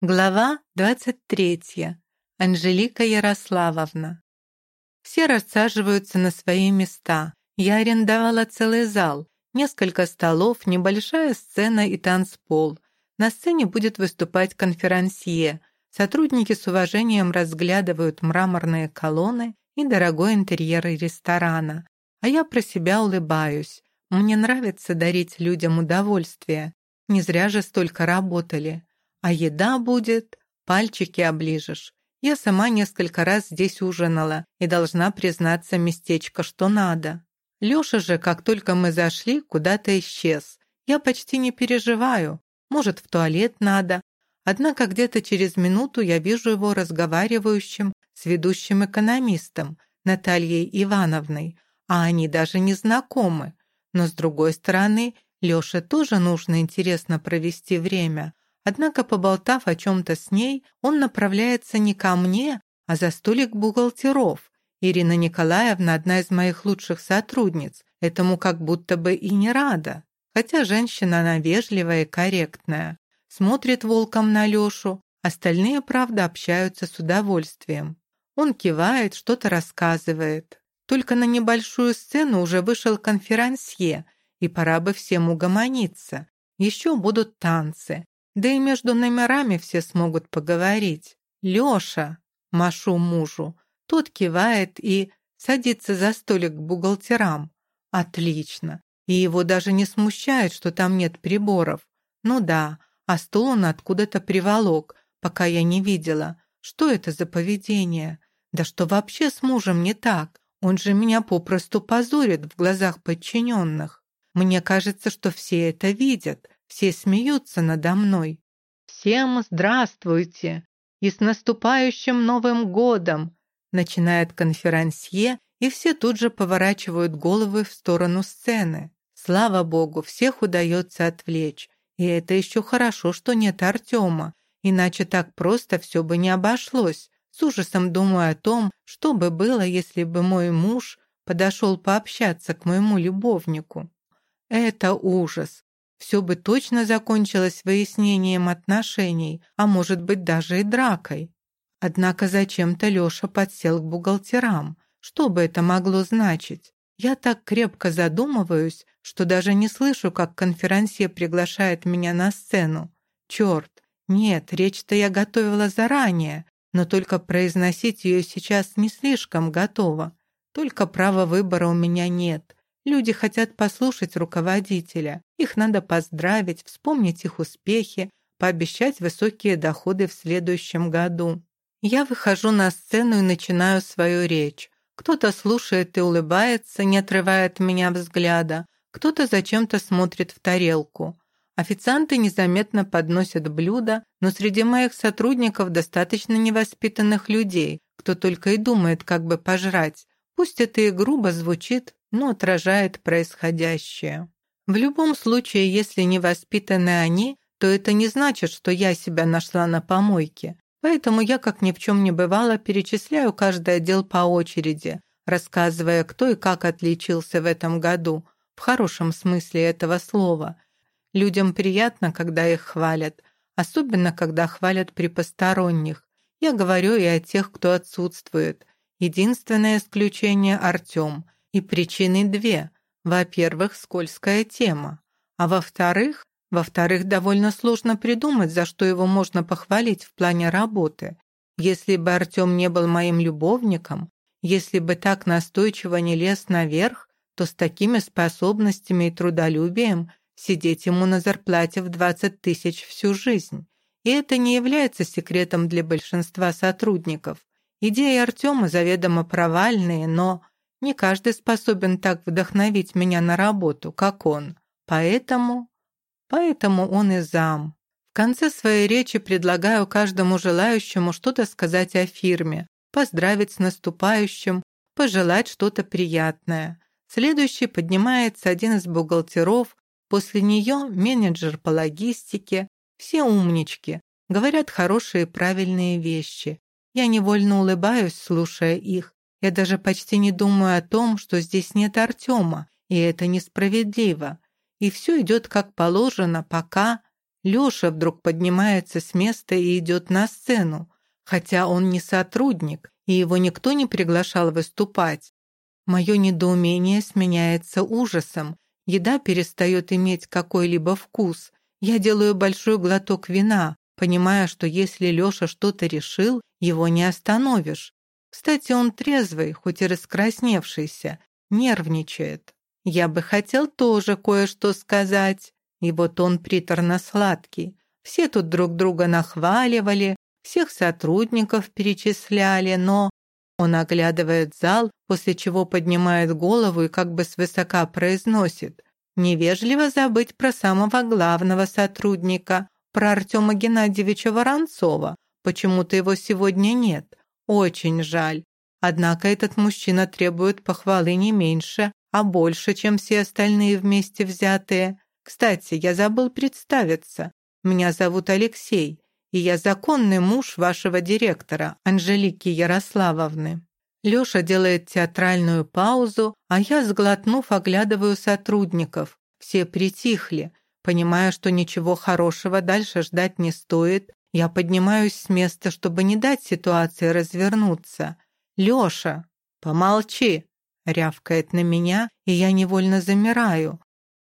Глава 23. Анжелика Ярославовна. Все рассаживаются на свои места. Я арендовала целый зал, несколько столов, небольшая сцена и танцпол. На сцене будет выступать конферансье. Сотрудники с уважением разглядывают мраморные колонны и дорогой интерьер ресторана. А я про себя улыбаюсь. Мне нравится дарить людям удовольствие. Не зря же столько работали. А еда будет, пальчики оближешь. Я сама несколько раз здесь ужинала и должна признаться местечко, что надо. Лёша же, как только мы зашли, куда-то исчез. Я почти не переживаю. Может, в туалет надо. Однако где-то через минуту я вижу его разговаривающим с ведущим экономистом Натальей Ивановной, а они даже не знакомы. Но, с другой стороны, Лёше тоже нужно интересно провести время. Однако, поболтав о чем-то с ней, он направляется не ко мне, а за столик бухгалтеров. Ирина Николаевна одна из моих лучших сотрудниц, этому как будто бы и не рада. Хотя женщина она вежливая и корректная. Смотрит волком на Лешу, остальные, правда, общаются с удовольствием. Он кивает, что-то рассказывает. Только на небольшую сцену уже вышел конферансье, и пора бы всем угомониться. Еще будут танцы. Да и между номерами все смогут поговорить. Лёша, машу мужу, тот кивает и садится за столик к бухгалтерам. Отлично. И его даже не смущает, что там нет приборов. Ну да, а стол он откуда-то приволок, пока я не видела. Что это за поведение? Да что вообще с мужем не так? Он же меня попросту позорит в глазах подчиненных. Мне кажется, что все это видят, все смеются надо мной. «Всем здравствуйте! И с наступающим Новым годом!» Начинает конферансье, и все тут же поворачивают головы в сторону сцены. Слава богу, всех удается отвлечь. И это еще хорошо, что нет Артема, иначе так просто все бы не обошлось. С ужасом думаю о том, что бы было, если бы мой муж подошел пообщаться к моему любовнику. Это ужас. Все бы точно закончилось выяснением отношений, а может быть даже и дракой. Однако зачем-то Леша подсел к бухгалтерам. Что бы это могло значить? Я так крепко задумываюсь, что даже не слышу, как конферансье приглашает меня на сцену. Черт, нет, речь-то я готовила заранее, но только произносить ее сейчас не слишком готова. Только права выбора у меня нет. Люди хотят послушать руководителя. Их надо поздравить, вспомнить их успехи, пообещать высокие доходы в следующем году. Я выхожу на сцену и начинаю свою речь. Кто-то слушает и улыбается, не отрывая от меня взгляда. Кто-то зачем-то смотрит в тарелку. Официанты незаметно подносят блюда, но среди моих сотрудников достаточно невоспитанных людей, кто только и думает, как бы пожрать. Пусть это и грубо звучит, но отражает происходящее. В любом случае, если не воспитаны они, то это не значит, что я себя нашла на помойке. Поэтому я, как ни в чем не бывало, перечисляю каждый отдел по очереди, рассказывая, кто и как отличился в этом году, в хорошем смысле этого слова. Людям приятно, когда их хвалят, особенно когда хвалят при посторонних. Я говорю и о тех, кто отсутствует. Единственное исключение – Артем – и причины две. Во-первых, скользкая тема. А во-вторых, во-вторых, довольно сложно придумать, за что его можно похвалить в плане работы. Если бы Артем не был моим любовником, если бы так настойчиво не лез наверх, то с такими способностями и трудолюбием сидеть ему на зарплате в 20 тысяч всю жизнь. И это не является секретом для большинства сотрудников. Идеи Артема заведомо провальные, но не каждый способен так вдохновить меня на работу, как он. Поэтому... Поэтому он и зам. В конце своей речи предлагаю каждому желающему что-то сказать о фирме, поздравить с наступающим, пожелать что-то приятное. Следующий поднимается один из бухгалтеров, после нее менеджер по логистике. Все умнички, говорят хорошие правильные вещи. Я невольно улыбаюсь, слушая их, я даже почти не думаю о том, что здесь нет Артема, и это несправедливо. И все идет как положено, пока... Лёша вдруг поднимается с места и идет на сцену, хотя он не сотрудник, и его никто не приглашал выступать. Мое недоумение сменяется ужасом. Еда перестает иметь какой-либо вкус. Я делаю большой глоток вина, понимая, что если Лёша что-то решил, его не остановишь. Кстати, он трезвый, хоть и раскрасневшийся, нервничает. Я бы хотел тоже кое-что сказать. И вот он приторно-сладкий. Все тут друг друга нахваливали, всех сотрудников перечисляли, но... Он оглядывает зал, после чего поднимает голову и как бы свысока произносит. Невежливо забыть про самого главного сотрудника, про Артема Геннадьевича Воронцова. Почему-то его сегодня нет. Очень жаль. Однако этот мужчина требует похвалы не меньше, а больше, чем все остальные вместе взятые. Кстати, я забыл представиться. Меня зовут Алексей, и я законный муж вашего директора, Анжелики Ярославовны». Лёша делает театральную паузу, а я, сглотнув, оглядываю сотрудников. Все притихли. Понимая, что ничего хорошего дальше ждать не стоит, я поднимаюсь с места, чтобы не дать ситуации развернуться. «Лёша, помолчи!» — рявкает на меня, и я невольно замираю.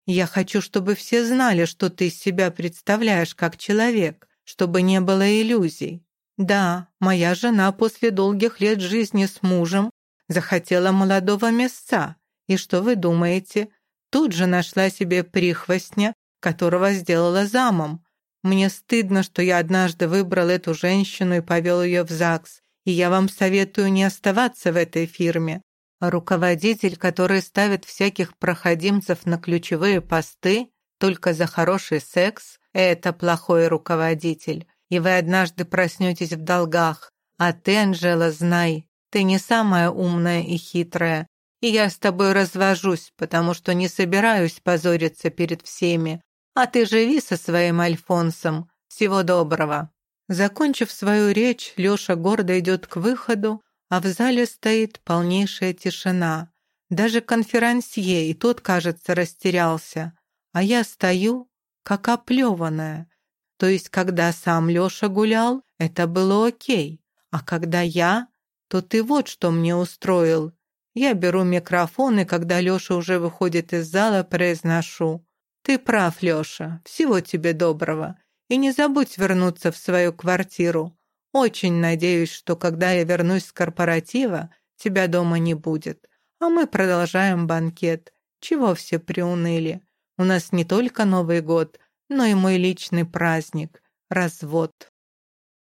«Я хочу, чтобы все знали, что ты из себя представляешь как человек, чтобы не было иллюзий. Да, моя жена после долгих лет жизни с мужем захотела молодого места. И что вы думаете? Тут же нашла себе прихвостня, которого сделала замом. Мне стыдно, что я однажды выбрал эту женщину и повел ее в ЗАГС, и я вам советую не оставаться в этой фирме. Руководитель, который ставит всяких проходимцев на ключевые посты только за хороший секс, это плохой руководитель, и вы однажды проснетесь в долгах. А ты, Анжела, знай, ты не самая умная и хитрая, и я с тобой развожусь, потому что не собираюсь позориться перед всеми, а ты живи со своим Альфонсом. Всего доброго». Закончив свою речь, Лёша гордо идет к выходу, а в зале стоит полнейшая тишина. Даже конферансье и тот, кажется, растерялся. А я стою, как оплеванная. То есть, когда сам Лёша гулял, это было окей. А когда я, то ты вот что мне устроил. Я беру микрофон, и когда Лёша уже выходит из зала, произношу. «Ты прав, Лёша. Всего тебе доброго. И не забудь вернуться в свою квартиру. Очень надеюсь, что когда я вернусь с корпоратива, тебя дома не будет. А мы продолжаем банкет. Чего все приуныли? У нас не только Новый год, но и мой личный праздник – развод».